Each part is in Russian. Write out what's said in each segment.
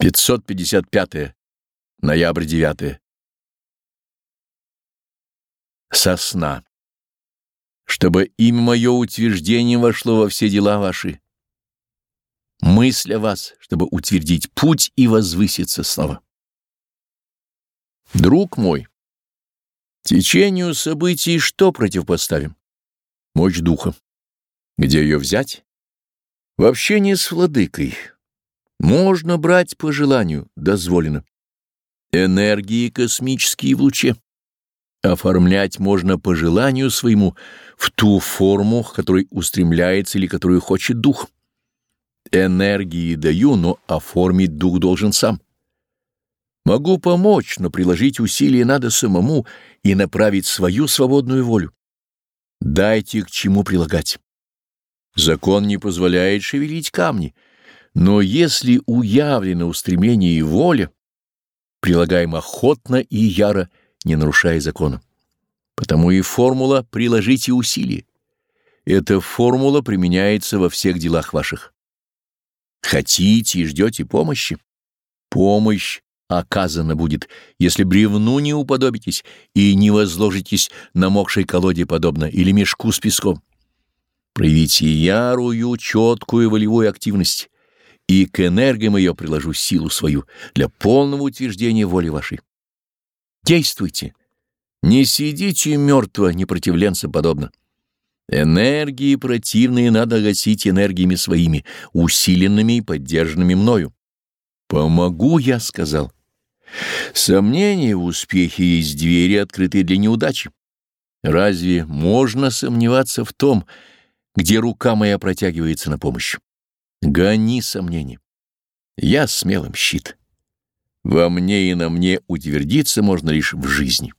555. Ноябрь 9. Сосна. Чтобы имя мое утверждением вошло во все дела ваши. Мысль о вас, чтобы утвердить путь и возвыситься снова. Друг мой, течению событий что противопоставим? Мощь духа. Где ее взять? В общении с владыкой можно брать по желанию, дозволено. Энергии космические в луче. Оформлять можно по желанию своему в ту форму, к которой устремляется или которую хочет дух. Энергии даю, но оформить дух должен сам. Могу помочь, но приложить усилия надо самому и направить свою свободную волю. Дайте к чему прилагать. Закон не позволяет шевелить камни — но если уявлено устремление и воля, прилагаем охотно и яро, не нарушая закона. Потому и формула «приложите усилия». Эта формула применяется во всех делах ваших. Хотите и ждете помощи? Помощь оказана будет, если бревну не уподобитесь и не возложитесь на мокшей колоде подобно или мешку с песком. Проявите ярую, четкую волевую активность и к энергиям ее приложу силу свою для полного утверждения воли вашей. Действуйте. Не сидите мертво, непротивленца подобно. Энергии противные надо гасить энергиями своими, усиленными и поддержанными мною. «Помогу», — я сказал. Сомнения в успехе есть двери, открытые для неудачи. Разве можно сомневаться в том, где рука моя протягивается на помощь? Гони сомнения. Я смелым щит. Во мне и на мне утвердиться можно лишь в жизни.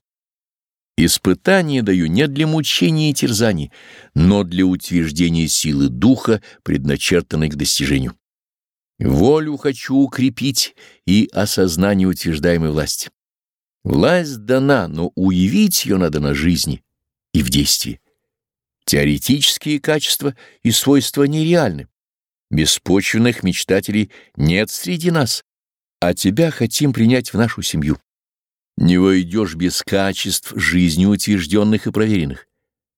Испытания даю не для мучения и терзаний, но для утверждения силы духа, предначертанной к достижению. Волю хочу укрепить и осознание утверждаемой власти. Власть дана, но уявить ее надо на жизни и в действии. Теоретические качества и свойства нереальны. Беспочвенных мечтателей нет среди нас, а тебя хотим принять в нашу семью. Не войдешь без качеств жизни утвержденных и проверенных,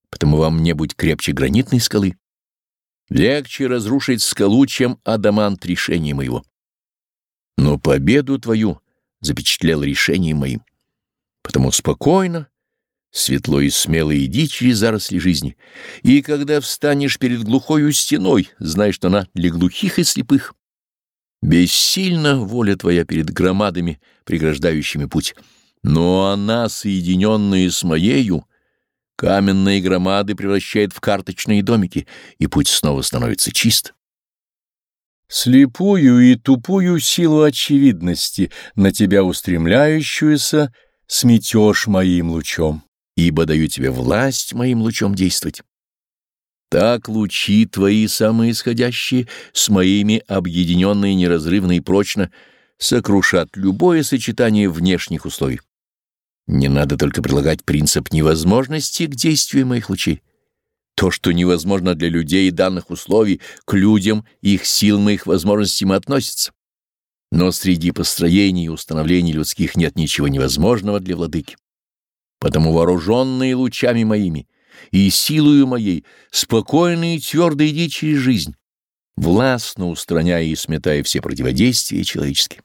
потому вам не будь крепче гранитной скалы. Легче разрушить скалу, чем адамант решения моего. Но победу твою запечатлел решением моим. Потому спокойно, Светло и смело иди через заросли жизни, и когда встанешь перед глухою стеной, знай, что она для глухих и слепых. Бессильна воля твоя перед громадами, преграждающими путь, но она, соединенная с моею, каменные громады превращает в карточные домики, и путь снова становится чист. Слепую и тупую силу очевидности, на тебя устремляющуюся, сметешь моим лучом ибо даю тебе власть моим лучом действовать. Так лучи твои самые исходящие, с моими объединенные неразрывно и прочно, сокрушат любое сочетание внешних условий. Не надо только прилагать принцип невозможности к действию моих лучей. То, что невозможно для людей данных условий, к людям, их сил, моих возможностям относится. Но среди построений и установлений людских нет ничего невозможного для владыки. Потому вооруженные лучами моими и силою моей, спокойно и твердо иди через жизнь, властно устраняя и сметая все противодействия человеческие.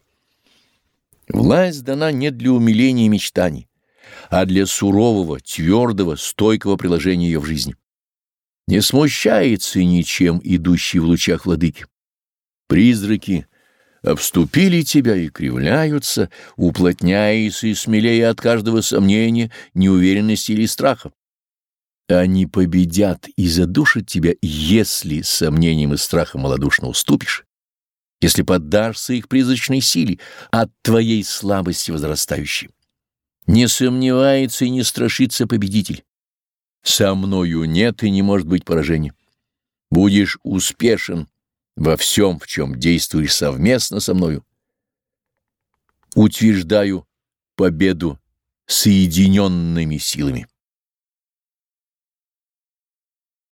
Власть дана не для умиления и мечтаний, а для сурового, твердого, стойкого приложения ее в жизни. Не смущается ничем идущий в лучах владыки. Призраки — обступили тебя и кривляются, уплотняясь и смелее от каждого сомнения, неуверенности или страха. Они победят и задушат тебя, если сомнением и страхом малодушно уступишь, если поддашься их призрачной силе от твоей слабости возрастающей. Не сомневается и не страшится победитель. Со мною нет и не может быть поражения. Будешь успешен, во всем, в чем действуешь совместно со мною. Утверждаю победу соединенными силами.